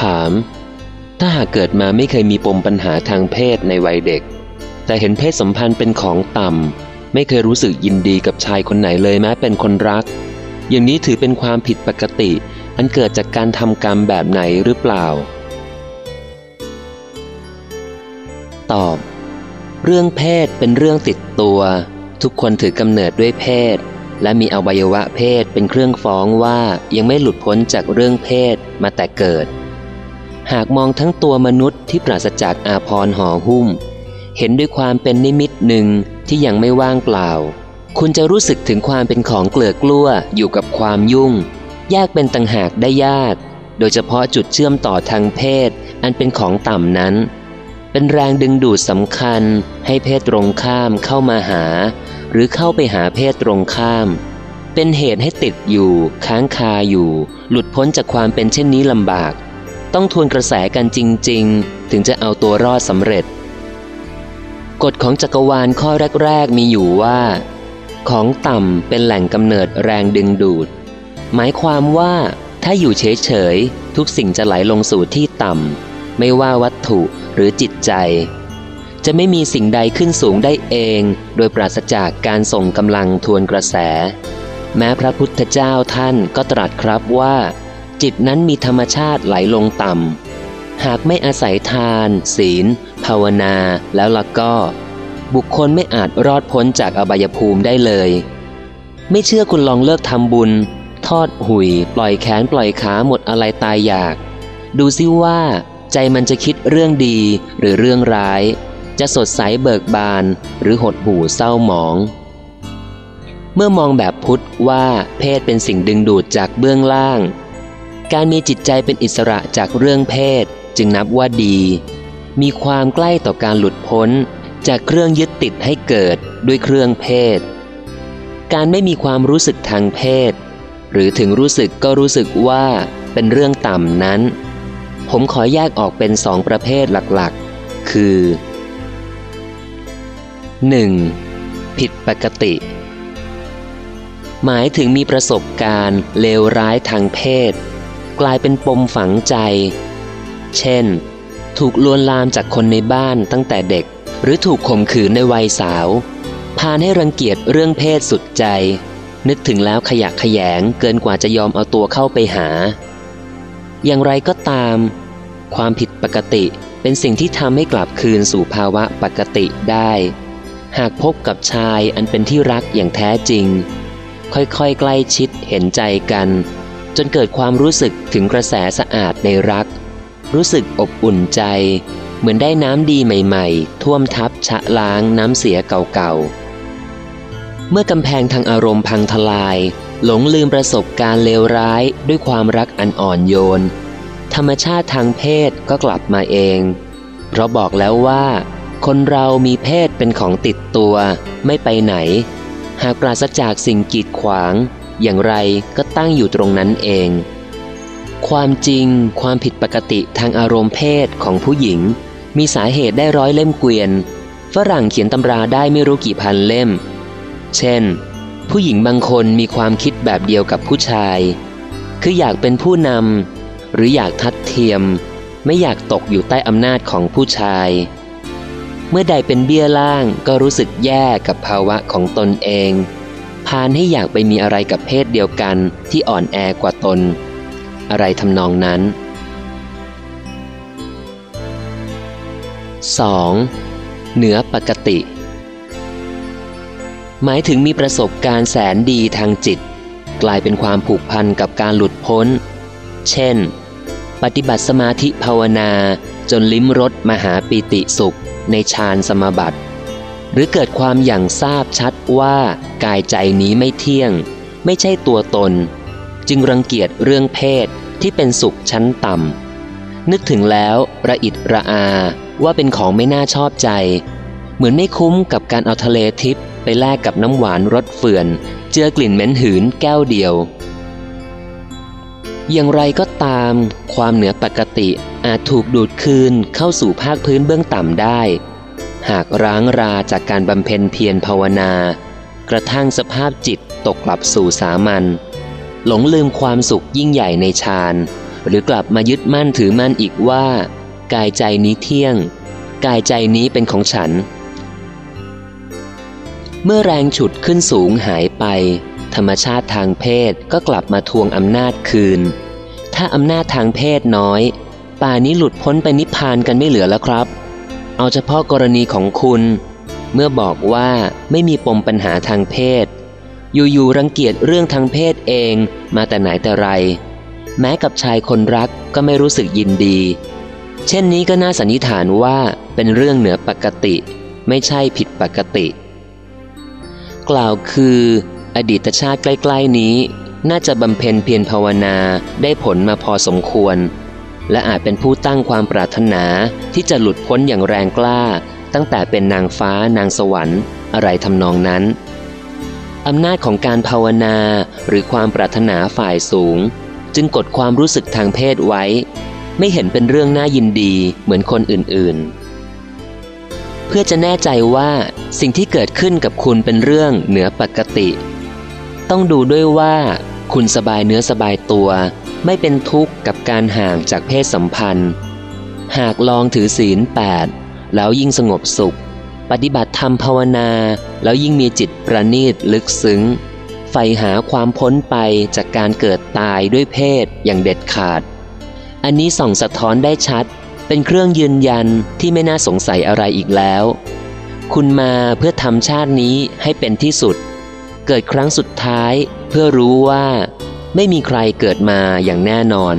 ถาม ถ้าหากเกิดมาไม่เคยมีปมปัญหาทางเพศในวัยเด็ก แต่เห็นเพศสัมพันธ์เป็นของต่ำ ไม่เคยรู้สึกยินดีกับชายคนไหนเลยแม้เป็นคนรัก อย่างนี้ถือเป็นความผิดปกติ อันเกิดจากการทำกรรมแบบไหนหรือเปล่า ตอบ เรื่องเพศเป็นเรื่องติดตัว ทุกคนถือกำเนิดด้วยเพศและมีอวัยวะเพศเป็นเครื่องฟ้องว่ายังไม่หลุดพ้นจากเรื่องเพศมาแต่เกิด หากมองทั้งตัวมนุษย์ที่ปราศจากอาพรห่อหุ้ม เห็นด้วยความเป็นนิมิตหนึ่งที่ยังไม่ว่างเปล่า คุณจะรู้สึกถึงความเป็นของเกลือกลั้วอยู่กับความยุ่ง แยกเป็นต่างหากได้ยาก โดยเฉพาะจุดเชื่อมต่อทางเพศ อันเป็นของต่ำนั้น เป็นแรงดึงดูดสำคัญ ให้เพศตรงข้ามเข้ามาหา หรือเข้าไปหาเพศตรงข้าม เป็นเหตุให้ติดอยู่ ค้างคาอยู่ หลุดพ้นจากความเป็นเช่นนี้ลำบาก ต้องทวนกระแสกันจริง ๆ ถึงจะเอาตัวรอดสำเร็จ กฎของจักรวาลข้อแรก ๆ มีอยู่ว่า ของต่ำเป็นแหล่งกำเนิดแรงดึงดูด หมายความว่าถ้าอยู่เฉย ๆ ทุกสิ่งจะไหลลงสู่ที่ต่ำ ไม่ว่าวัตถุหรือจิตใจ จะไม่มีสิ่งใดขึ้นสูงได้เอง โดยปราศจากการส่งกำลังทวนกระแส แม้พระพุทธเจ้าท่านก็ตรัสครับว่า จิตนั้นมีธรรมชาติไหลลงต่ำ หากไม่อาศัยทาน ศีล ภาวนาแล้วละก็ บุคคลไม่อาจรอดพ้นจากอบายภูมิได้เลย ไม่เชื่อคุณลองเลิกทำบุญ ทอดหุย ปล่อยแขนปล่อยขาหมดอะไรตายอยาก ดูซิว่า ใจมันจะคิดเรื่องดีหรือเรื่องร้าย จะสดใสเบิกบานหรือหดหู่เศร้าหมองเมื่อมองแบบพุทธว่าเพศเป็นสิ่งดึงดูดจากเบื้องล่าง การมีจิตใจเป็นอิสระจากเรื่องเพศจึงนับว่าดี มีความใกล้ต่อการหลุดพ้น จากเครื่องยึดติดให้เกิดด้วยเครื่องเพศ การไม่มีความรู้สึกทางเพศ หรือถึงรู้สึกก็รู้สึกว่าเป็นเรื่องต่ำนั้น ผมขอแยกออกเป็นสองประเภทหลักๆ คือ 1. ผิดปกติ หมายถึงมีประสบการณ์เลวร้ายทางเพศ กลายเป็นปมฝังใจ เช่น ถูกลวนลามจากคนในบ้านตั้งแต่เด็ก หรือถูกข่มขืนในวัยสาว พานให้รังเกียจเรื่องเพศสุดใจ นึกถึงแล้วขยะขยงเกินกว่าจะยอมเอาตัวเข้าไปหา อย่างไรก็ตาม ความผิดปกติเป็นสิ่งที่ทำให้กลับคืนสู่ภาวะปกติได้ หากพบกับชายอันเป็นที่รักอย่างแท้จริง ค่อยๆ ใกล้ชิดเห็นใจกัน จนเกิดความรู้สึกถึงกระแสสะอาดในรัก รู้สึกอบอุ่นใจ เหมือนได้น้ำดีใหม่ ๆ ท่วมทับชะล้างน้ำเสียเก่าๆ เมื่อกำแพงทางอารมณ์พังทลาย หลงลืมประสบการณ์เลวร้ายด้วยความรักอันอ่อนโยน ธรรมชาติทางเพศก็กลับมาเอง เพราะบอกแล้วว่า คนเรามีเพศเป็นของติดตัว ไม่ไปไหน หากปราศจากสิ่งกีดขวาง อย่างไรก็ตั้งอยู่ตรงนั้นเอง ความจริง ความผิดปกติทางอารมณ์เพศของผู้หญิง มีสาเหตุได้ร้อยเล่มเกวียน ฝรั่งเขียนตำราได้ไม่รู้กี่พันเล่ม เช่น ผู้หญิงบางคนมีความคิดแบบเดียวกับผู้ชาย คืออยากเป็นผู้นำหรืออยากทัดเทียม ไม่อยากตกอยู่ใต้อำนาจของผู้ชายเมื่อใดเป็นเบี้ยล่างก็รู้สึกแย่กับภาวะของตนเอง พานให้อยากไปมีอะไรกับเพศเดียวกันที่อ่อนแอกว่าตน อะไรทำนองนั้น 2. เหนือปกติ หมายถึงมีประสบการณ์แสนดีทางจิต กลายเป็นความผูกพันกับการหลุดพ้น เช่น ปฏิบัติสมาธิภาวนาจนลิ้มรสมหาปีติสุขในฌานสมาบัติ หรือเกิดความอย่างทราบชัดว่ากายใจนี้ไม่เที่ยง ไม่ใช่ตัวตน จึงรังเกียจเรื่องเพศที่เป็นสุขชั้นต่ำนึกถึงแล้วระอิดระอาว่าเป็นของไม่น่าชอบใจ เหมือนไม่คุ้มกับการเอาทะเลทิพย์ไปแลกกับน้ำหวานรสเฟื่อน เจือกลิ่นเหม็นหืนแก้วเดียว อย่างไรก็ตาม ความเหนือปกติอาจถูกดูดคืนเข้าสู่ภาคพื้นเบื้องต่ำได้ หากร้างราจากการบำเพ็ญเพียรภาวนา กระทั่งสภาพจิตตกกลับสู่สามัญหลงลืมความสุขยิ่งใหญ่ในฌานหรือกลับมายึดมั่นถือมั่นอีกว่า กายใจนี้เที่ยง กายใจนี้เป็นของฉัน เมื่อแรงฉุดขึ้นสูงหายไป ธรรมชาติทางเพศก็กลับมาทวงอำนาจคืน ถ้าอำนาจทางเพศน้อย ป่านี้หลุดพ้นไปนิพพานกันไม่เหลือแล้วครับ เอาเฉพาะกรณีของคุณ เมื่อบอกว่าไม่มีปมปัญหาทางเพศ อยู่ๆรังเกียจเรื่องทางเพศเองมาแต่ไหนแต่ไร แม้กับชายคนรักก็ไม่รู้สึกยินดี เช่นนี้ก็น่าสันนิษฐานว่าเป็นเรื่องเหนือปกติ ไม่ใช่ผิดปกติ กล่าวคือ อดีตชาติใกล้ ๆนี้ น่าจะบำเพ็ญเพียรภาวนาได้ผลมาพอสมควร และอาจเป็นผู้ตั้งความปรารถนาที่จะหลุดพ้นอย่างแรงกล้า ตั้งแต่เป็นนางฟ้านางสวรรค์ อะไรทำนองนั้น อำนาจของการภาวนาหรือความปรารถนาฝ่ายสูง จึงกดความรู้สึกทางเพศไว้ ไม่เห็นเป็นเรื่องน่ายินดีเหมือนคนอื่นๆ เพื่อจะแน่ใจว่าสิ่งที่เกิดขึ้นกับคุณเป็นเรื่องเหนือปกติ ต้องดูด้วยว่าคุณสบายเนื้อสบายตัว ไม่เป็นทุกข์กับการห่างจากเพศสัมพันธ์ หากลองถือศีลแปดแล้วยิ่งสงบสุข ปฏิบัติธรรมภาวนา แล้วยิ่งมีจิตประณีตลึกซึ้งใฝ่หาความพ้นไปจากการเกิดตายด้วยเพศอย่างเด็ดขาด อันนี้ส่องสะท้อนได้ชัด เป็นเครื่องยืนยันที่ไม่น่าสงสัยอะไรอีกแล้ว คุณมาเพื่อทำชาตินี้ให้เป็นที่สุด เกิดครั้งสุดท้ายเพื่อรู้ว่า ไม่มีใครเกิดมาอย่างแน่นอน